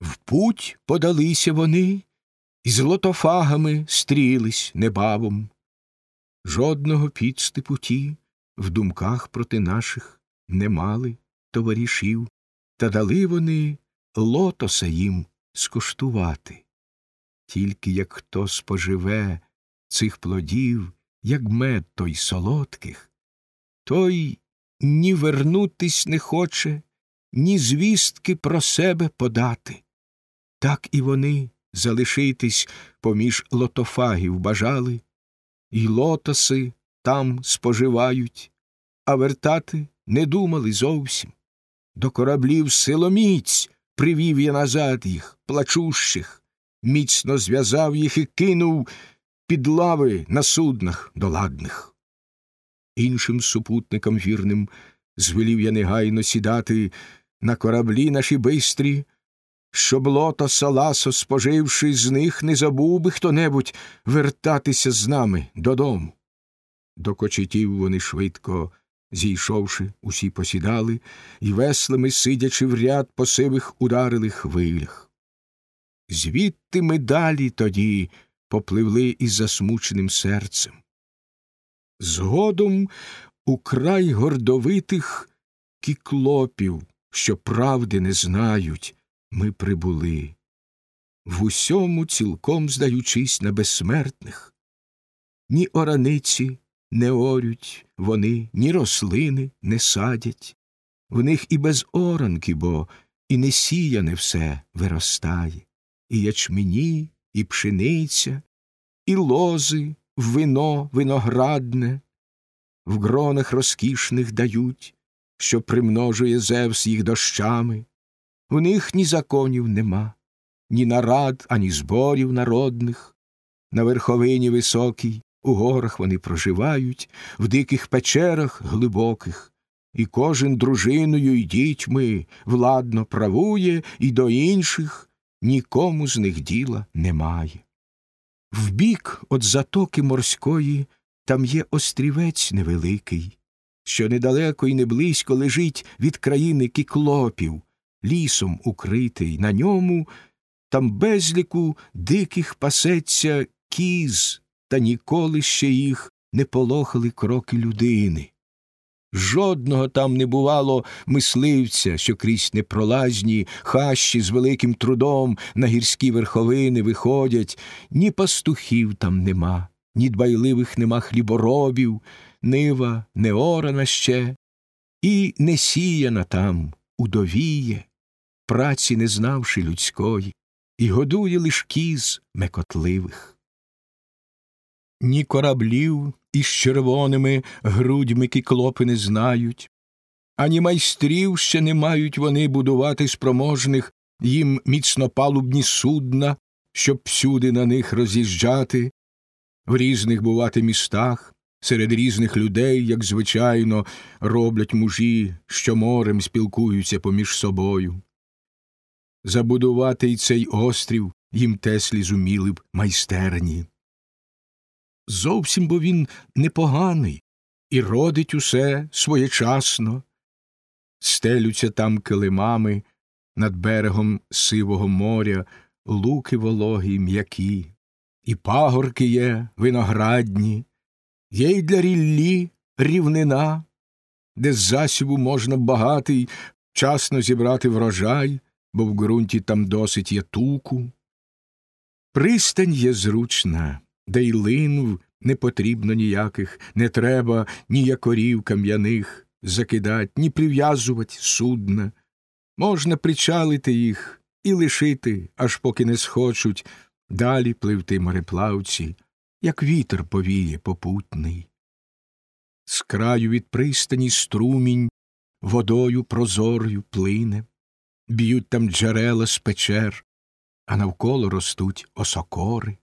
В путь подалися вони, і з лотофагами стрілись небавом. Жодного підступу ті в думках проти наших не мали товаришів, та дали вони лотоса їм скуштувати. Тільки як хто споживе цих плодів, як мед той солодких, той ні вернутись не хоче, ні звістки про себе подати. Так і вони залишитись поміж лотофагів бажали, і лотоси там споживають, а вертати не думали зовсім. До кораблів силоміць привів я назад їх, плачущих, міцно зв'язав їх і кинув під лави на суднах доладних. Іншим супутникам вірним звелів я негайно сідати на кораблі наші бистрі, щоб лотоса ласо споживши, з них не забув би хто небудь вертатися з нами додому. До кочетів вони швидко, зійшовши, усі посідали, і веслами, сидячи в ряд по сивих ударили хвилях. Звідти ми далі тоді попливли із засмученим серцем. Згодом у край гордовитих кіклопів, що правди не знають, ми прибули, в усьому цілком здаючись на безсмертних. Ні ораниці не орють вони, ні рослини не садять, в них і без оранки, бо і не сіяне все виростає, і ячмені, і пшениця, і лози, вино виноградне, в гронах розкішних дають, що примножує Зевс їх дощами. В них ні законів нема, ні нарад, ані зборів народних. На верховині високій, у горах вони проживають, в диких печерах глибоких, і кожен дружиною й дітьми владно правує, і до інших нікому з них діла немає. Вбік от затоки морської там є острівець невеликий, що недалеко і не близько лежить від країни кіклопів, лісом укритий, на ньому там безліку диких пасеться кіз, та ніколи ще їх не полохали кроки людини. Жодного там не бувало мисливця, що крізь непролазні хащі з великим трудом на гірські верховини виходять, ні пастухів там нема, ні дбайливих нема хліборобів, нива не орана ще, і не сіяна там, удовіє, праці не знавши людської, і годує лиш кіз мекотливих. Ні кораблів із червоними грудьми кіклопи не знають, ані майстрів ще не мають вони будувати спроможних їм міцнопалубні судна, щоб всюди на них роз'їжджати, в різних бувати містах, серед різних людей, як звичайно, роблять мужі, що морем спілкуються поміж собою. Забудувати й цей острів їм теслі зуміли б майстерні. Зовсім бо він непоганий і родить усе своєчасно, стелються там килимами над берегом сивого моря, луки вологі м'які, і пагорки є виноградні, є й для ріллі рівнина, де з засібу можна багатий вчасно зібрати врожай, бо в ґрунті там досить є туку. Пристань є зручна де й линв не потрібно ніяких, не треба ні якорів кам'яних закидать, ні прив'язувати судна. Можна причалити їх і лишити, аж поки не схочуть, далі пливти мореплавці, як вітер повіє попутний. З краю від пристані струмінь водою прозорою плине, б'ють там джерела з печер, а навколо ростуть осокори